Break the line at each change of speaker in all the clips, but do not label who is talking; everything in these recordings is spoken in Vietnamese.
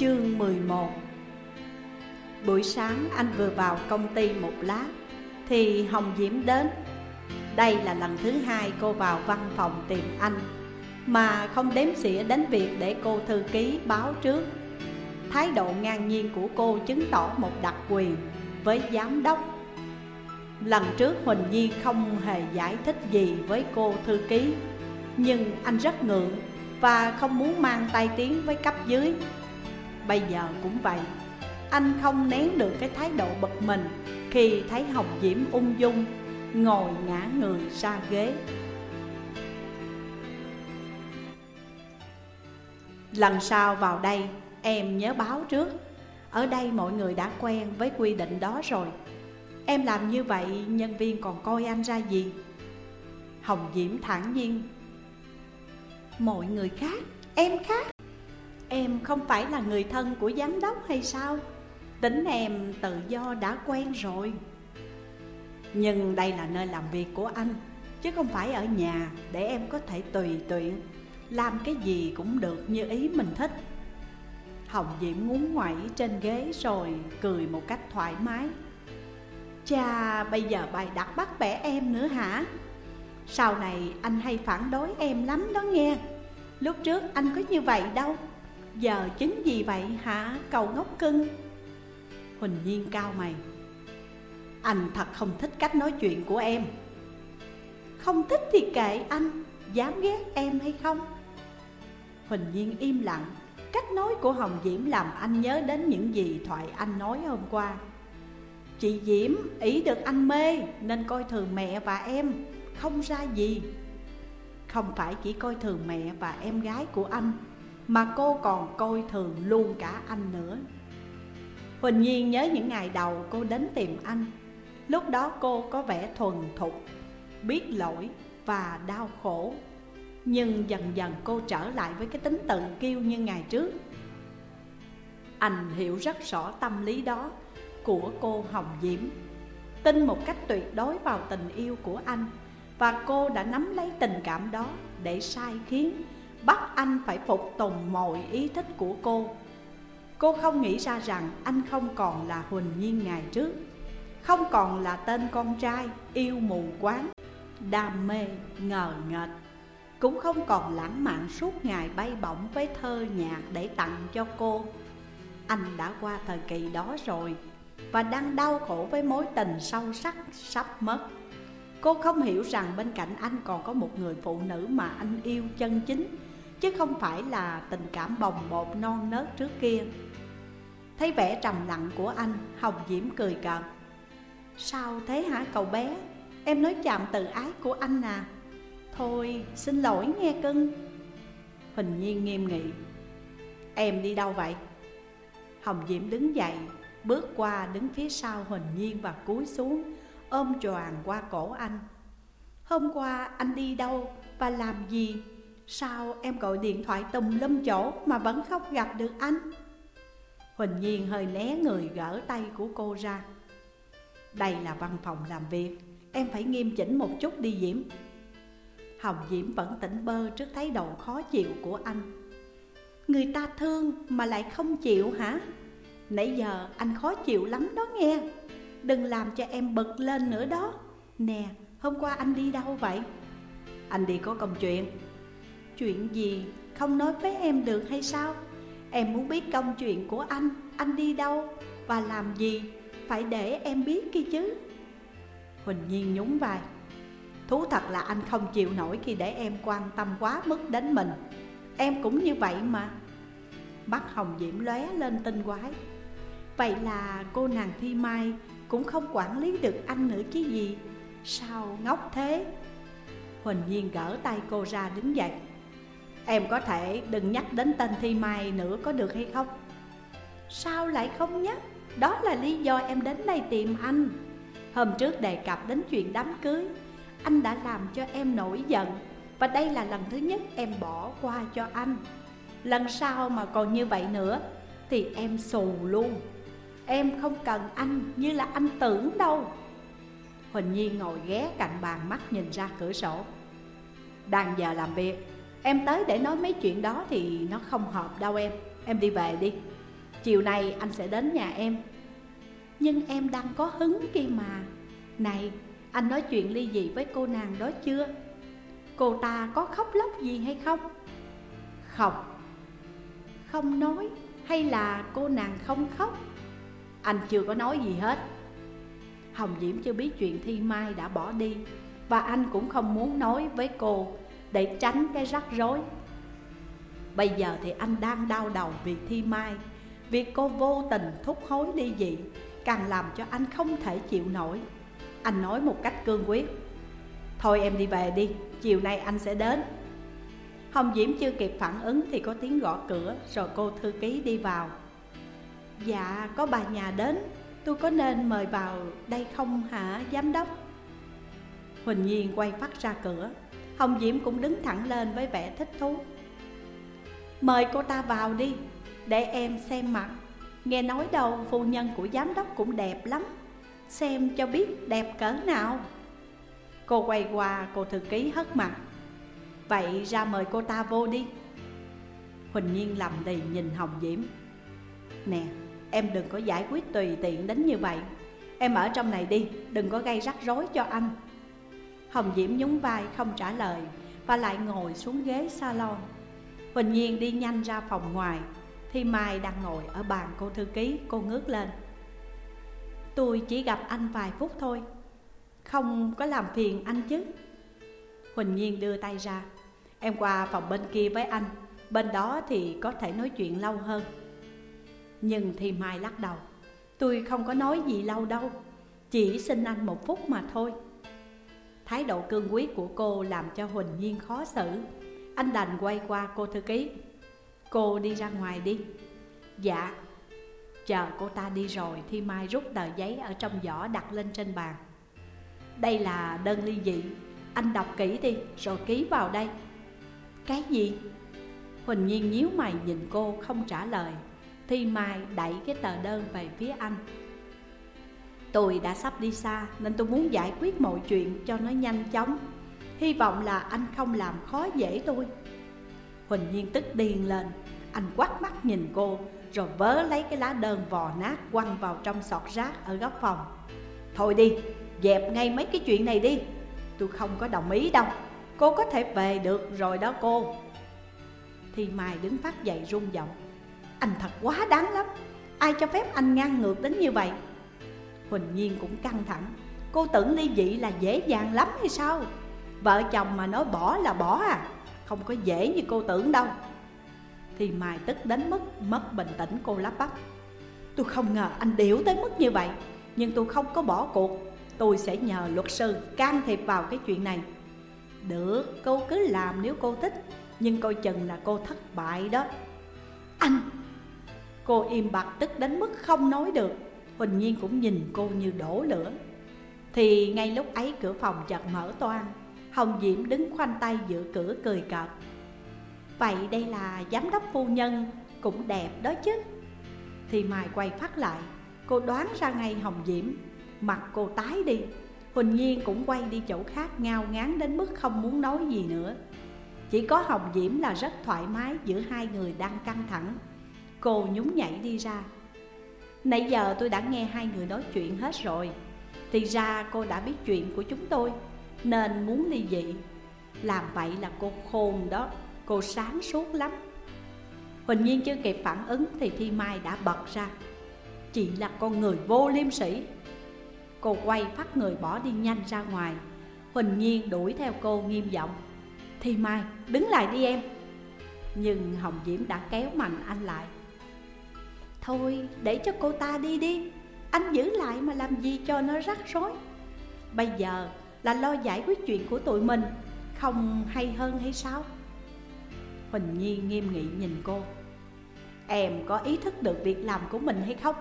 Chương 11 Buổi sáng anh vừa vào công ty một lát Thì Hồng Diễm đến. Đây là lần thứ hai cô vào văn phòng tìm anh, Mà không đếm xỉa đến việc để cô thư ký báo trước. Thái độ ngang nhiên của cô chứng tỏ một đặc quyền với giám đốc. Lần trước Huỳnh Nhi không hề giải thích gì với cô thư ký, Nhưng anh rất ngượng và không muốn mang tay tiếng với cấp dưới. Bây giờ cũng vậy Anh không nén được cái thái độ bực mình Khi thấy Hồng Diễm ung dung Ngồi ngã người ra ghế. Lần sau vào đây em nhớ báo trước. Ở đây mọi người đã quen với quy định đó rồi. Em làm như vậy nhân viên còn coi anh ra gì? Hồng Diễm thản nhiên. Mọi người khác, em khác không phải là người thân của giám đốc hay sao? Tính em tự do đã quen rồi. Nhưng đây là nơi làm việc của anh Chứ không phải ở nhà để em có thể tùy tiện. Làm cái gì cũng được như ý mình thích. Hồng Diễm ngúng ngoảy trên ghế rồi cười một cách thoải mái. Chà, bây giờ bài đặt bắt bẻ em nữa hả? Sau này anh hay phản đối em lắm đó nghe. Lúc trước anh có như vậy đâu. Giờ chính vì vậy hả cầu ngốc cưng? Huỳnh Nhiên cao mày. Anh thật không thích cách nói chuyện của em. Không thích thì kệ anh, Dám ghét em hay không? Huỳnh Nhiên im lặng. Cách nói của Hồng Diễm làm anh nhớ đến những gì thoại anh nói hôm qua. Chị Diễm, ý được anh mê, Nên coi thường mẹ và em, Không ra gì. Không phải chỉ coi thường mẹ và em gái của anh mà cô còn coi thường luôn cả anh nữa. Huỳnh Nhiên nhớ những ngày đầu cô đến tìm anh. Lúc đó cô có vẻ thuần thục, Biết lỗi và đau khổ. Nhưng dần dần cô trở lại với cái tính tự kiêu như ngày trước. Anh hiểu rất rõ tâm lý đó của cô Hồng Diễm. Tin một cách tuyệt đối vào tình yêu của anh Và cô đã nắm lấy tình cảm đó để sai khiến Bắt anh phải phục tùng mọi ý thích của cô. Cô không nghĩ ra rằng anh không còn là Huỳnh Nhiên ngày trước Không còn là tên con trai yêu mù quáng Đam mê, ngờ nghệch Cũng không còn lãng mạn suốt ngày bay bổng với thơ nhạc để tặng cho cô. Anh đã qua thời kỳ đó rồi và đang đau khổ với mối tình sâu sắc sắp mất. Cô không hiểu rằng bên cạnh anh còn có một người phụ nữ mà anh yêu chân chính Chứ không phải là tình cảm bồng bột non nớt trước kia. Thấy vẻ trầm lặng của anh, Hồng Diễm cười cợt. Sao thế hả cậu bé? Em nói chạm từ ái của anh à. Thôi xin lỗi nghe cưng. Huỳnh Nhiên nghiêm nghị. Em đi đâu vậy? Hồng Diễm đứng dậy Bước qua đứng phía sau Huỳnh Nhiên và cúi xuống Ôm choàng qua cổ anh. Hôm qua anh đi đâu và làm gì? Sao em gọi điện thoại tùm lum chỗ mà vẫn không gặp được anh? Huỳnh Nhiên hơi né người gỡ tay của cô ra. Đây là văn phòng làm việc Em phải nghiêm chỉnh một chút đi Diễm. Hồng Diễm vẫn tỉnh bơ trước thái độ khó chịu của anh. Người ta thương mà lại không chịu hả? Nãy giờ anh khó chịu lắm đó nghe. Đừng làm cho em bực lên nữa đó. Nè, hôm qua anh đi đâu vậy? Anh đi có công chuyện. Chuyện gì? Không nói với em được hay sao? Em muốn biết công chuyện của anh Anh đi đâu? Và làm gì? Phải để em biết kia chứ Huỳnh Nhiên nhún vai Thú thật là anh không chịu nổi khi để em quan tâm quá mức đến mình Em cũng như vậy mà Mắt Hồng Diễm lóe lên tinh quái Vậy là cô nàng Thi Mai cũng không quản lý được anh nữa chứ gì Sao ngốc thế Huỳnh Nhiên gỡ tay cô ra đứng dậy Em có thể đừng nhắc đến tên Thi Mai nữa có được hay không? Sao lại không nhắc? Đó là lý do em đến đây tìm anh. Hôm trước đề cập đến chuyện đám cưới, Anh đã làm cho em nổi giận Và đây là lần thứ nhất em bỏ qua cho anh. Lần sau mà còn như vậy nữa Thì em xù luôn. Em không cần anh như là anh tưởng đâu. Huỳnh Nhi ngồi ghé cạnh bàn mắt nhìn ra cửa sổ. Đang giờ làm việc Em tới để nói mấy chuyện đó thì nó không hợp đâu em Em đi về đi Chiều nay anh sẽ đến nhà em Nhưng em đang có hứng kia mà Này, anh nói chuyện ly dị với cô nàng đó chưa? Cô ta có khóc lóc gì hay không? Không Không nói hay là cô nàng không khóc? Anh chưa có nói gì hết Hồng Diễm chưa biết chuyện Thi Mai đã bỏ đi Và anh cũng không muốn nói với cô để tránh cái rắc rối. Bây giờ thì anh đang đau đầu vì Thi Mai Việc cô vô tình thúc hối ly dị Càng làm cho anh không thể chịu nổi. Anh nói một cách cương quyết Thôi em đi về đi, chiều nay anh sẽ đến. Hồng Diễm chưa kịp phản ứng thì có tiếng gõ cửa Rồi cô thư ký đi vào. Dạ, có bà nhà đến Tôi có nên mời vào đây không hả giám đốc? Huỳnh Nhiên quay phát ra cửa. Hồng Diễm cũng đứng thẳng lên với vẻ thích thú. Mời cô ta vào đi Để em xem mặt. Nghe nói đâu phu nhân của giám đốc cũng đẹp lắm. Xem cho biết đẹp cỡ nào. Cô quay qua cô thư ký hất mặt. Vậy ra mời cô ta vô đi. Huỳnh Nhiên lầm lì nhìn Hồng Diễm. Nè em đừng có giải quyết tùy tiện đến như vậy. Em ở trong này đi, đừng có gây rắc rối cho anh. Hồng Diễm nhún vai không trả lời Và lại ngồi xuống ghế salon. Huỳnh Nhiên đi nhanh ra phòng ngoài, Thì Mai đang ngồi ở bàn cô thư ký, Cô ngước lên. Tôi chỉ gặp anh vài phút thôi, Không có làm phiền anh chứ. Huỳnh Nhiên đưa tay ra, Em qua phòng bên kia với anh, Bên đó thì có thể nói chuyện lâu hơn. Nhưng thì Mai lắc đầu, Tôi không có nói gì lâu đâu, Chỉ xin anh một phút mà thôi. Thái độ cương quyết của cô làm cho Huỳnh Nhiên khó xử. Anh đành quay qua cô thư ký. Cô đi ra ngoài đi. Dạ Chờ cô ta đi rồi thì Mai rút tờ giấy ở trong giỏ đặt lên trên bàn. Đây là đơn ly dị. Anh đọc kỹ đi, rồi ký vào đây. Cái gì? Huỳnh Nhiên nhíu mày nhìn cô không trả lời. Thi Mai đẩy cái tờ đơn về phía anh. Tôi đã sắp đi xa nên tôi muốn giải quyết mọi chuyện cho nó nhanh chóng. Hy vọng là anh không làm khó dễ tôi. Huỳnh Nhiên tức điên lên. Anh quát mắt nhìn cô Rồi vớ lấy cái lá đơn vò nát quăng vào trong sọt rác ở góc phòng. Thôi đi, dẹp ngay mấy cái chuyện này đi. Tôi không có đồng ý đâu. Cô có thể về được rồi đó cô. Thì Mai đứng phát dậy run giọng. Anh thật quá đáng lắm. Ai cho phép anh ngang ngược đến như vậy? Huỳnh Nhiên cũng căng thẳng. Cô tưởng ly dị là dễ dàng lắm hay sao? Vợ chồng mà nói bỏ là bỏ à Không có dễ như cô tưởng đâu. Thì Mai tức đến mức mất bình tĩnh cô lắp bắp. Tôi không ngờ anh điểu tới mức như vậy Nhưng tôi không có bỏ cuộc. Tôi sẽ nhờ luật sư can thiệp vào cái chuyện này. Được, cô cứ làm nếu cô thích Nhưng coi chừng là cô thất bại đó. Anh! Cô im bặt tức đến mức không nói được. Huỳnh Nhiên cũng nhìn cô như đổ lửa. Thì ngay lúc ấy cửa phòng chợt mở toan Hồng Diễm đứng khoanh tay giữa cửa cười cợt. Vậy đây là giám đốc phu nhân, Cũng đẹp đó chứ? Thì Mai quay phát lại, Cô đoán ra ngay Hồng Diễm, Mặt cô tái đi. Huỳnh Nhiên cũng quay đi chỗ khác ngao ngán đến mức không muốn nói gì nữa. Chỉ có Hồng Diễm là rất thoải mái giữa hai người đang căng thẳng. Cô nhún nhảy đi ra Nãy giờ tôi đã nghe hai người nói chuyện hết rồi. Thì ra cô đã biết chuyện của chúng tôi, Nên muốn ly dị. Làm vậy là cô khôn đó, Cô sáng suốt lắm. Huỳnh Nhiên chưa kịp phản ứng Thì Thi Mai đã bật ra. Chị là con người vô liêm sỉ. Cô quay phát người bỏ đi nhanh ra ngoài. Huỳnh Nhiên đuổi theo cô nghiêm giọng. Thi Mai, đứng lại đi em. Nhưng Hồng Diễm đã kéo mạnh anh lại. Thôi, để cho cô ta đi đi. Anh giữ lại mà làm gì cho nó rắc rối. Bây giờ là lo giải quyết chuyện của tụi mình, Không hay hơn hay sao? Huỳnh Nhi nghiêm nghị nhìn cô. Em có ý thức được việc làm của mình hay không?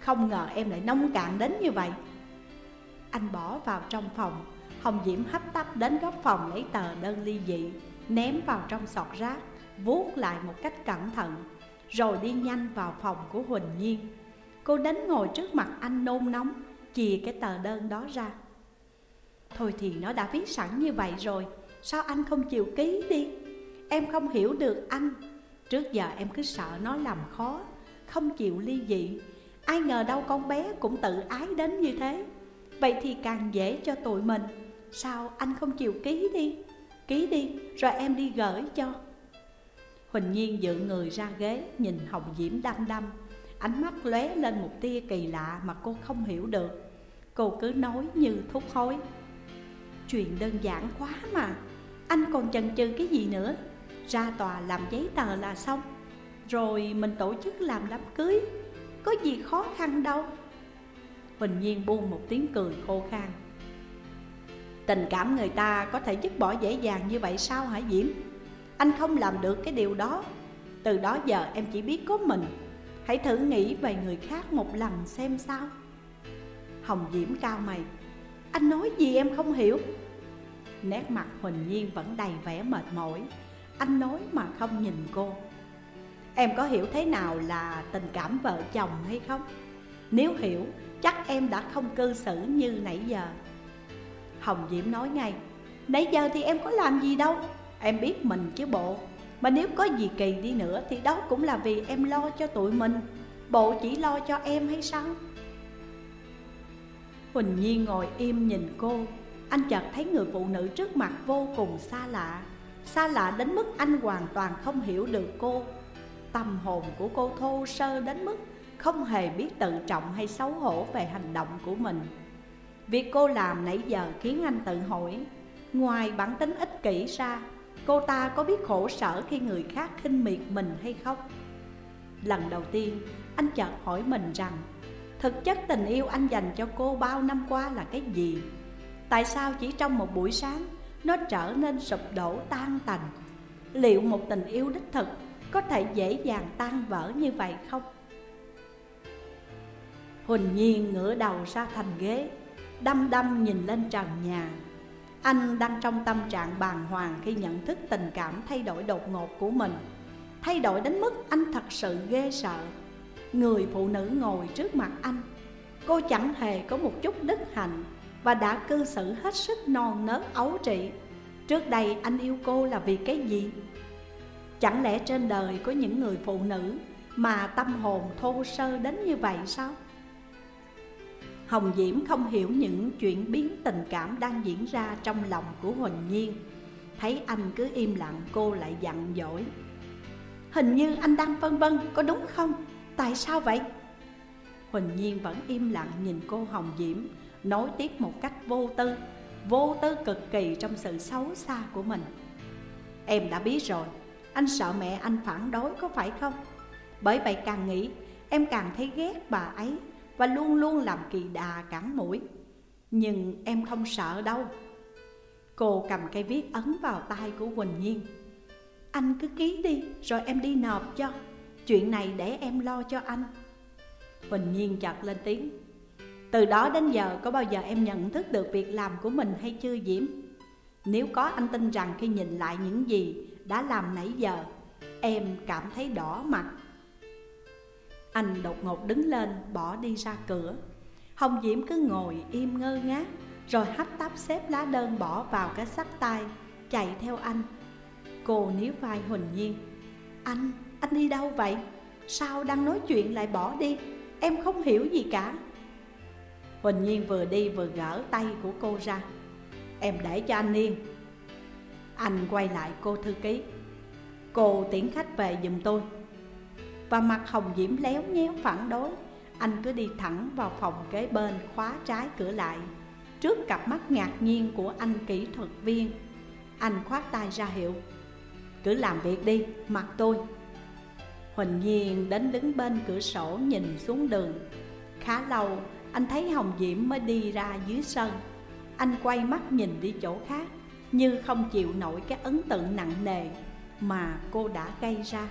Không ngờ em lại nông cạn đến như vậy. Anh bỏ vào trong phòng, Hồng Diễm hấp tấp đến góc phòng lấy tờ đơn ly dị, Ném vào trong sọt rác, Vuốt lại một cách cẩn thận rồi đi nhanh vào phòng của Huỳnh Nhiên. Cô đến ngồi trước mặt anh nôn nóng Chìa cái tờ đơn đó ra. Thôi thì nó đã viết sẵn như vậy rồi, Sao anh không chịu ký đi? Em không hiểu được anh. Trước giờ em cứ sợ nó làm khó, không chịu ly dị. Ai ngờ đâu con bé cũng tự ái đến như thế. Vậy thì càng dễ cho tụi mình. Sao anh không chịu ký đi? Ký đi, rồi em đi gửi cho. Huỳnh Nhiên dự người ra ghế, Nhìn Hồng Diễm đăm đăm. Ánh mắt lóe lên một tia kỳ lạ Mà cô không hiểu được. Cô cứ nói như thúc hối. Chuyện đơn giản quá mà. Anh còn chần chừ cái gì nữa? Ra tòa làm giấy tờ là xong. Rồi mình tổ chức làm đám cưới. Có gì khó khăn đâu. Huỳnh Nhiên buông một tiếng cười khô khan. Tình cảm người ta có thể dứt bỏ dễ dàng như vậy sao hả Diễm? Anh không làm được cái điều đó. Từ đó giờ em chỉ biết có mình. Hãy thử nghĩ về người khác một lần xem sao. Hồng Diễm cao mày. Anh nói gì em không hiểu? Nét mặt Huỳnh Nhiên vẫn đầy vẻ mệt mỏi. Anh nói mà không nhìn cô. Em có hiểu thế nào là tình cảm vợ chồng hay không? Nếu hiểu, chắc em đã không cư xử như nãy giờ. Hồng Diễm nói ngay. Nãy giờ thì em có làm gì đâu? Em biết mình chứ bộ. Mà nếu có gì kỳ đi nữa Thì đó cũng là vì em lo cho tụi mình. Bộ chỉ lo cho em hay sao? Huỳnh Nhi ngồi im nhìn cô. Anh chợt thấy người phụ nữ trước mặt vô cùng xa lạ. Xa lạ đến mức anh hoàn toàn không hiểu được cô. Tâm hồn của cô thô sơ đến mức Không hề biết tự trọng hay xấu hổ về hành động của mình. Việc cô làm nãy giờ khiến anh tự hỏi, Ngoài bản tính ích kỷ ra Cô ta có biết khổ sở khi người khác khinh miệt mình hay không? Lần đầu tiên, anh chợt hỏi mình rằng, Thực chất tình yêu anh dành cho cô bao năm qua là cái gì? Tại sao chỉ trong một buổi sáng Nó trở nên sụp đổ tan tành Liệu một tình yêu đích thực Có thể dễ dàng tan vỡ như vậy không? Huỳnh Nhiên ngửa đầu ra thành ghế, Đăm đăm nhìn lên trần nhà anh đang trong tâm trạng bàng hoàng Khi nhận thức tình cảm thay đổi đột ngột của mình Thay đổi đến mức anh thật sự ghê sợ Người phụ nữ ngồi trước mặt anh, Cô chẳng hề có một chút đức hạnh Và đã cư xử hết sức non nớt ấu trị Trước đây anh yêu cô là vì cái gì? Chẳng lẽ trên đời có những người phụ nữ Mà tâm hồn thô sơ đến như vậy sao? Hồng Diễm không hiểu những chuyện biến tình cảm đang diễn ra trong lòng của Huỳnh Nhiên Thấy anh cứ im lặng, cô lại dặn dỗi Hình như anh đang phân vân, có đúng không? Tại sao vậy? Huỳnh Nhiên vẫn im lặng nhìn cô Hồng Diễm, Nói tiếp một cách vô tư Vô tư cực kỳ trong sự xấu xa của mình Em đã biết rồi, Anh sợ mẹ anh phản đối có phải không? Bởi vậy càng nghĩ, Em càng thấy ghét bà ấy và luôn luôn làm kỳ đà cản mũi. Nhưng em không sợ đâu. Cô cầm cây viết ấn vào tay của Quỳnh Nhiên. Anh cứ ký đi, Rồi em đi nộp cho. Chuyện này để em lo cho anh. Quỳnh Nhiên chợt lên tiếng. Từ đó đến giờ, có bao giờ em nhận thức được việc làm của mình hay chưa, Diễm? Nếu có, anh tin rằng khi nhìn lại những gì đã làm nãy giờ, Em cảm thấy đỏ mặt. Anh đột ngột đứng lên, bỏ đi ra cửa. Hồng Diễm cứ ngồi im ngơ ngác, Rồi hấp tấp xếp lá đơn bỏ vào cái sắt tay, Chạy theo anh. Cô níu vai Huỳnh Nhiên. Anh anh đi đâu vậy? Sao đang nói chuyện lại bỏ đi? Em không hiểu gì cả. Huỳnh Nhiên vừa đi vừa gỡ tay của cô ra. Em để cho anh yên. Anh quay lại cô thư ký. Cô tiễn khách về giùm tôi. Và mặt Hồng Diễm léo nhéo phản đối. Anh cứ đi thẳng vào phòng kế bên khóa trái cửa lại. Trước cặp mắt ngạc nhiên của anh kỹ thuật viên Anh khoát tay ra hiệu Cứ làm việc đi, mặt tôi. Huỳnh Nhiên đến đứng bên cửa sổ nhìn xuống đường. Khá lâu anh thấy Hồng Diễm mới đi ra dưới sân. Anh quay mắt nhìn đi chỗ khác Như không chịu nổi cái ấn tượng nặng nề mà cô đã gây ra.